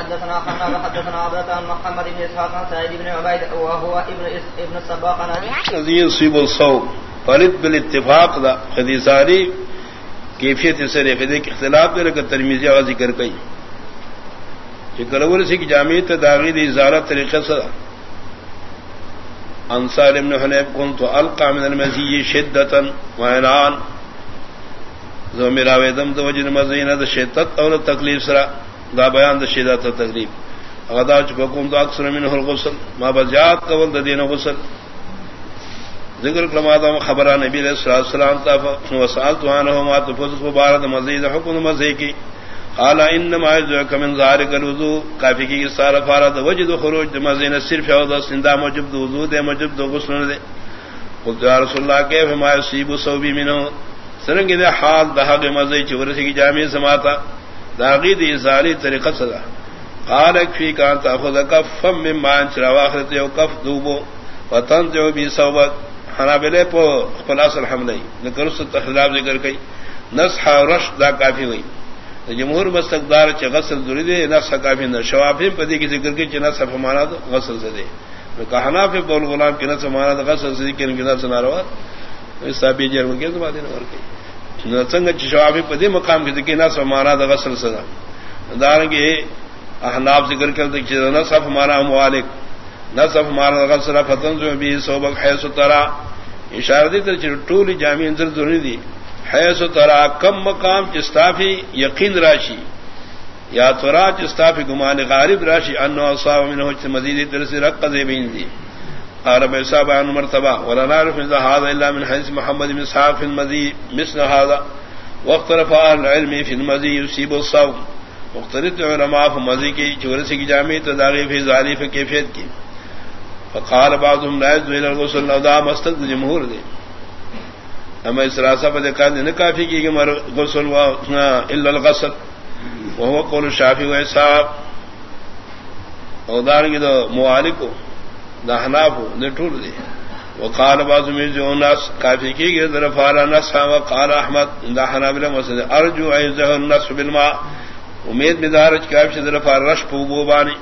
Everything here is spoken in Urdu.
حدثنا خناب حدثنا عبدة عن محمد بن إسحاق، عن سعيد بن عبيد، وهو ابن ابن السباق، عن الذي يصيب الصوم. فرد بالاتفاق دا. حدیثاری کیفیت سر خدی کے اختلاف دے لگا ترمیزی آواز ذکر کئی. کہ کلور سی کی جامعیت داغی دی ازارت طریقہ سے انصار ابن حنیب کنت القا من المزی شدتا وعنان زو میرا ویدم دو وجن مزینہ دا شدت اور تکلیف سرا. دا بیان دا شیدہ تا تقریب. اغدا چکم دا اکثر منہ الغسل. ما بزیاد قول دا دین غسل. ذکر کلمات خبرہ نبی علیہ السلام تا وسالت عنہ ما تفضل مبارک مزید حکم مزی کی قال انما يذك من ذلك الوضوء. کافی کی سارا فارد وجد خروج مزین صرف او دا سندا موجب وضو دے موجب دو غسل دے قلت یا رسول اللہ کیف ما يصيب صوبی منه؟ سرنگ دے حال دہا مزی چورسی کی جامع سماتا داغید ازاری طریقہ صدا قال اکفی کان تاخذ کفم من مان چرا اخرت یو کف دوبو وطن جو بی صوبت. حنابلے پو خپل اصل حملے ذکر اس تخلاف ذکر کئی. نصح رش دا کافی ہوئی. جمہور مستقدار چ غسل ضروری دے، نصح کافی نہ. شوافی پدی کی ذکر کی چ نصح فمانا تو غسل سے دے. کہنا پہ بول غلام کی نصح مانا تو غسل سے کی نصح ناروا اس تابی جرم کے تو بات نہ ورکی سنگ چشوابی پدی مقام کی ذکر نہ سمانا دا غسل سزا دارنگی احناب ذکر کرتے کہ نہ صف مانا موالک نہ صف مانا غسل فتن جو بھی سوبک حیث ترا. اشارہ دی تر ٹولی جامع اندر ضروری دی حیث ترا کم مقام چستافی یقین راشی یا ترا چستافی گمان غالب راشی انو اصاب منہ مزید ترسی رقض بین دی قال بيصاب عن مرتبه ولا نعرف اذا هذا الا من حديث محمد بن صاحب المذي مثل هذا واختلف اهل العلم في المذي يصيب الصوم. مختلف علماء في المذي کی چورسی کی جامع تداغی فی ظالی فی کیفیت کی فقال بعضهم لا يجوز الى الغسل نودا مستد جمهور دے اما اس راسا پر دیکھا دے کافی کی کہ مر غسل وا الا الغسل. وهو قول الشافعي واسحاق اور دار کی تو موالکو. دا حناف دے ٹور دے وقال بعض من الناس ناس کافی کی گئے در فارا نسا وقال احمد، دا حنابل مسجد ارجو عزه الناس بالماء. امید بدارج کافی در فار رش پو بو بانی.